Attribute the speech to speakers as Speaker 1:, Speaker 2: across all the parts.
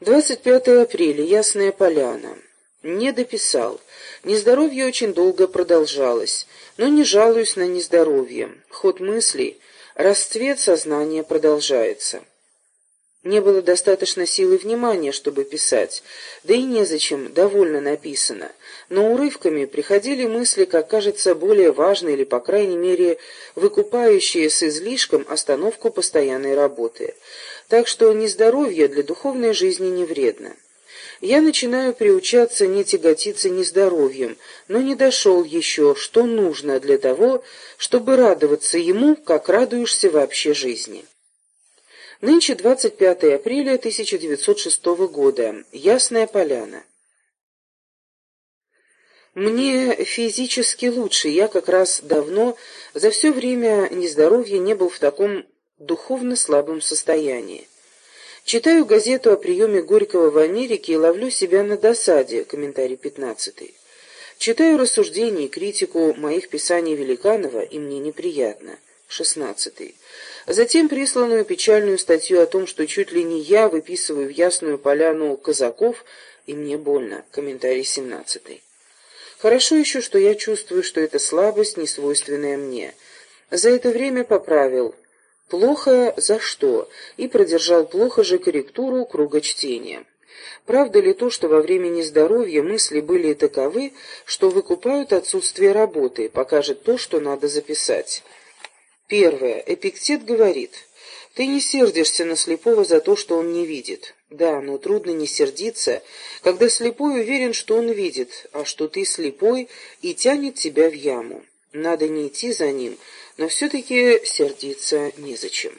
Speaker 1: 25 апреля. Ясная поляна. Не дописал. Нездоровье очень долго продолжалось, но не жалуюсь на нездоровье. Ход мыслей, расцвет сознания продолжается. Не было достаточно силы внимания, чтобы писать, да и незачем, довольно написано. Но урывками приходили мысли, как кажется, более важные или, по крайней мере, выкупающие с излишком остановку постоянной работы. Так что нездоровье для духовной жизни не вредно. Я начинаю приучаться не тяготиться нездоровьем, но не дошел еще, что нужно для того, чтобы радоваться ему, как радуешься вообще жизни. Нынче 25 апреля 1906 года. Ясная поляна. Мне физически лучше, я как раз давно, за все время нездоровья не был в таком духовно слабом состоянии. Читаю газету о приеме Горького в Америке и ловлю себя на досаде, комментарий 15. Читаю рассуждения и критику моих писаний Великанова, и мне неприятно. 16. Затем присланную печальную статью о том, что чуть ли не я выписываю в Ясную Поляну казаков, и мне больно. Комментарий 17. Хорошо еще, что я чувствую, что эта слабость, не свойственная мне. За это время поправил «плохо за что» и продержал плохо же корректуру круга чтения. Правда ли то, что во время нездоровья мысли были таковы, что выкупают отсутствие работы, покажет то, что надо записать? Первое. Эпиктет говорит, ты не сердишься на слепого за то, что он не видит. Да, но трудно не сердиться, когда слепой уверен, что он видит, а что ты слепой и тянет тебя в яму. Надо не идти за ним, но все-таки сердиться незачем.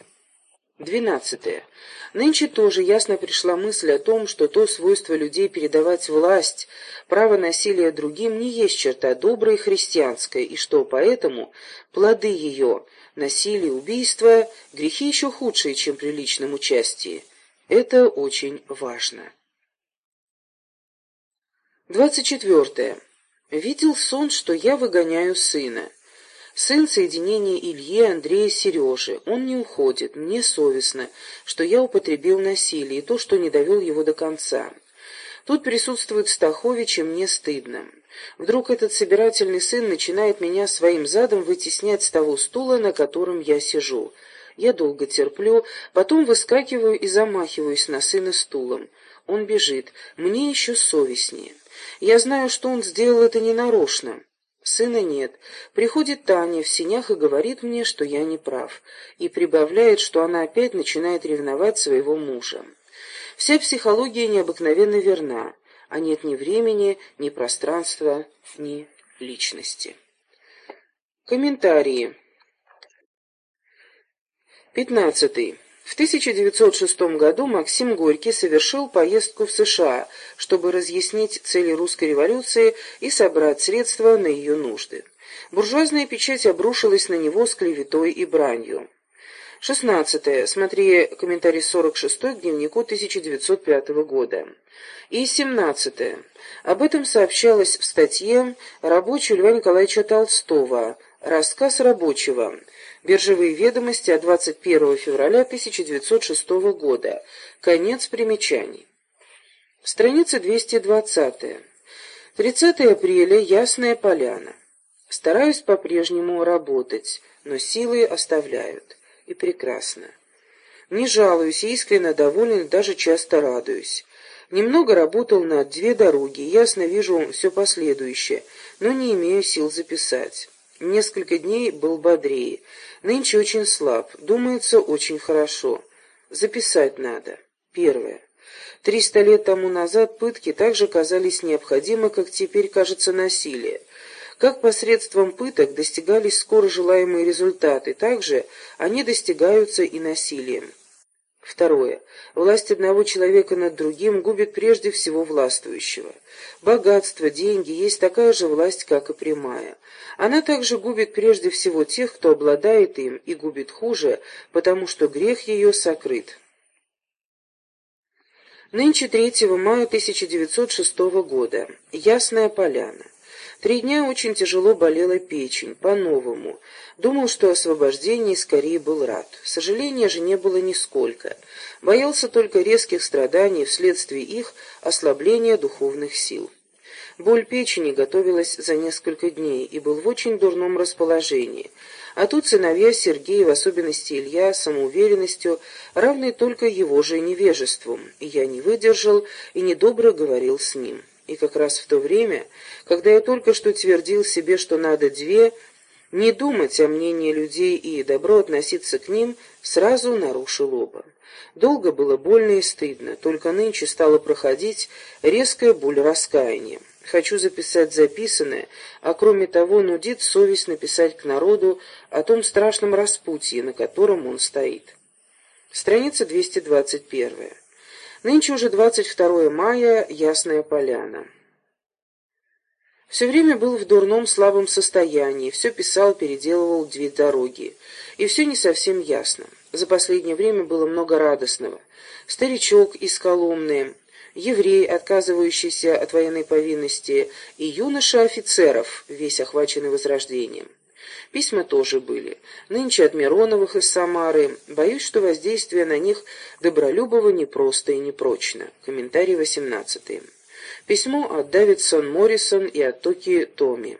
Speaker 1: Двенадцатое. Нынче тоже ясно пришла мысль о том, что то свойство людей передавать власть, право насилия другим не есть черта добрая и христианская, и что поэтому плоды ее, насилие, убийство, грехи еще худшие, чем при личном участии. Это очень важно. Двадцать четвертое. Видел сон, что я выгоняю сына. Сын соединения Ильи, Андрея, Сережи. Он не уходит. Мне совестно, что я употребил насилие, и то, что не довел его до конца. Тут присутствует Стахович, и мне стыдно. Вдруг этот собирательный сын начинает меня своим задом вытеснять с того стула, на котором я сижу. Я долго терплю, потом выскакиваю и замахиваюсь на сына стулом. Он бежит. Мне еще совестнее. Я знаю, что он сделал это ненарочно. Сына нет. Приходит Таня в синях и говорит мне, что я не прав, и прибавляет, что она опять начинает ревновать своего мужа. Вся психология необыкновенно верна, а нет ни времени, ни пространства, ни личности. Комментарии. Пятнадцатый. В 1906 году Максим Горький совершил поездку в США, чтобы разъяснить цели русской революции и собрать средства на ее нужды. Буржуазная печать обрушилась на него с клеветой и бранью. 16. Смотри комментарий 46 к дневнику 1905 года. И 17. Об этом сообщалось в статье рабочего Льва Николаевича Толстого «Рассказ рабочего». Биржевые ведомости от 21 февраля 1906 года. Конец примечаний. Страница 220. 30 апреля. Ясная поляна. Стараюсь по-прежнему работать, но силы оставляют. И прекрасно. Не жалуюсь, искренне доволен даже часто радуюсь. Немного работал на две дороги, ясно вижу все последующее, но не имею сил записать. Несколько дней был бодрее. Нынче очень слаб. Думается, очень хорошо. Записать надо. Первое. Триста лет тому назад пытки также казались необходимы, как теперь кажется насилие. Как посредством пыток достигались скоро желаемые результаты, так же они достигаются и насилием. Второе. Власть одного человека над другим губит прежде всего властвующего. Богатство, деньги есть такая же власть, как и прямая. Она также губит прежде всего тех, кто обладает им, и губит хуже, потому что грех ее сокрыт. Нынче 3 мая 1906 года. Ясная поляна. Три дня очень тяжело болела печень, по-новому. Думал, что освобождение скорее был рад. Сожаления же не было нисколько. Боялся только резких страданий вследствие их ослабления духовных сил. Боль печени готовилась за несколько дней и был в очень дурном расположении. А тут сыновья Сергея, в особенности Илья, самоуверенностью, равной только его же невежеством, и я не выдержал и недобро говорил с ним. И как раз в то время, когда я только что твердил себе, что надо две, не думать о мнении людей и добро относиться к ним, сразу нарушил оба. Долго было больно и стыдно, только нынче стало проходить резкая боль раскаяния. Хочу записать записанное, а кроме того нудит совесть написать к народу о том страшном распутье, на котором он стоит. Страница 221. Нынче уже 22 мая, Ясная Поляна. Все время был в дурном слабом состоянии, все писал, переделывал две дороги. И все не совсем ясно. За последнее время было много радостного. Старичок из Коломны, еврей, отказывающийся от военной повинности, и юноша офицеров, весь охваченный возрождением. Письма тоже были. Нынче от Мироновых из Самары. Боюсь, что воздействие на них Добролюбова непросто и непрочно. Комментарий 18. Письмо от Давидсон Моррисон и от Токи Томи.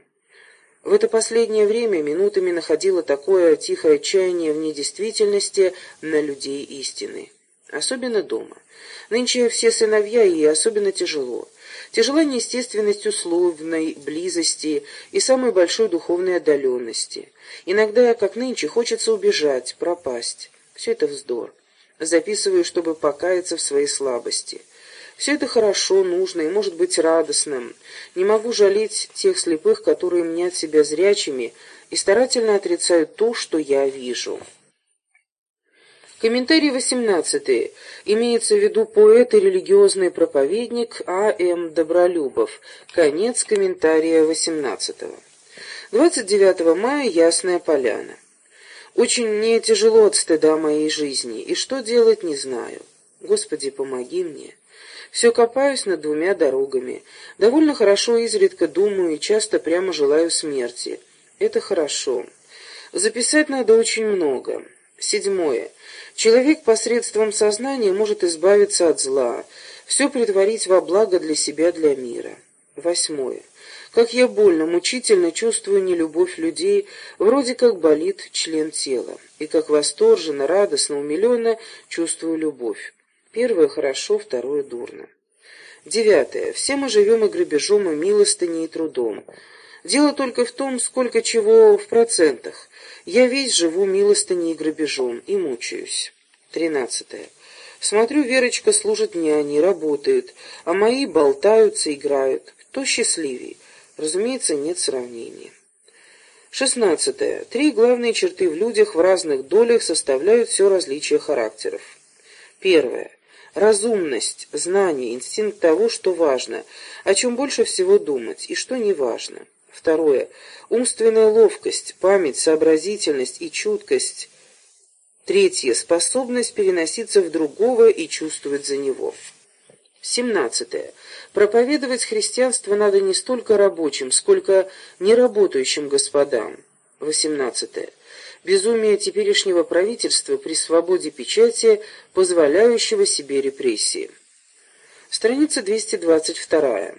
Speaker 1: В это последнее время минутами находило такое тихое отчаяние в недействительности на людей истины. Особенно дома. Нынче все сыновья, и особенно тяжело. Тяжела неестественность условной близости и самой большой духовной отдаленности. Иногда, как нынче, хочется убежать, пропасть. Все это вздор. Записываю, чтобы покаяться в своей слабости. Все это хорошо, нужно и может быть радостным. Не могу жалеть тех слепых, которые мнят себя зрячими и старательно отрицают то, что я вижу. Комментарий 18. Имеется в виду поэт и религиозный проповедник А. М. Добролюбов. Конец комментария 18. 29 мая. Ясная поляна. Очень мне тяжело от стыда моей жизни, и что делать не знаю. Господи, помоги мне. Все копаюсь над двумя дорогами. Довольно хорошо изредка думаю и часто прямо желаю смерти. Это хорошо. Записать надо очень много. Седьмое. Человек посредством сознания может избавиться от зла, все притворить во благо для себя, для мира. Восьмое. Как я больно, мучительно чувствую нелюбовь людей, вроде как болит член тела, и как восторженно, радостно, умиленно чувствую любовь. Первое хорошо, второе дурно. Девятое. Все мы живем и грабежом, и милостыней, и трудом. Дело только в том, сколько чего в процентах. Я весь живу милостыней и грабежом, и мучаюсь. Тринадцатое. Смотрю, Верочка служит няней, работает, а мои болтаются, играют. Кто счастливее? Разумеется, нет сравнения. Шестнадцатое. Три главные черты в людях в разных долях составляют все различие характеров. Первое. Разумность, знание, инстинкт того, что важно, о чем больше всего думать и что не важно. Второе. Умственная ловкость, память, сообразительность и чуткость. Третье. Способность переноситься в другого и чувствовать за него. Семнадцатое. Проповедовать христианство надо не столько рабочим, сколько неработающим господам. Восемнадцатое. Безумие теперешнего правительства при свободе печати, позволяющего себе репрессии. Страница 222.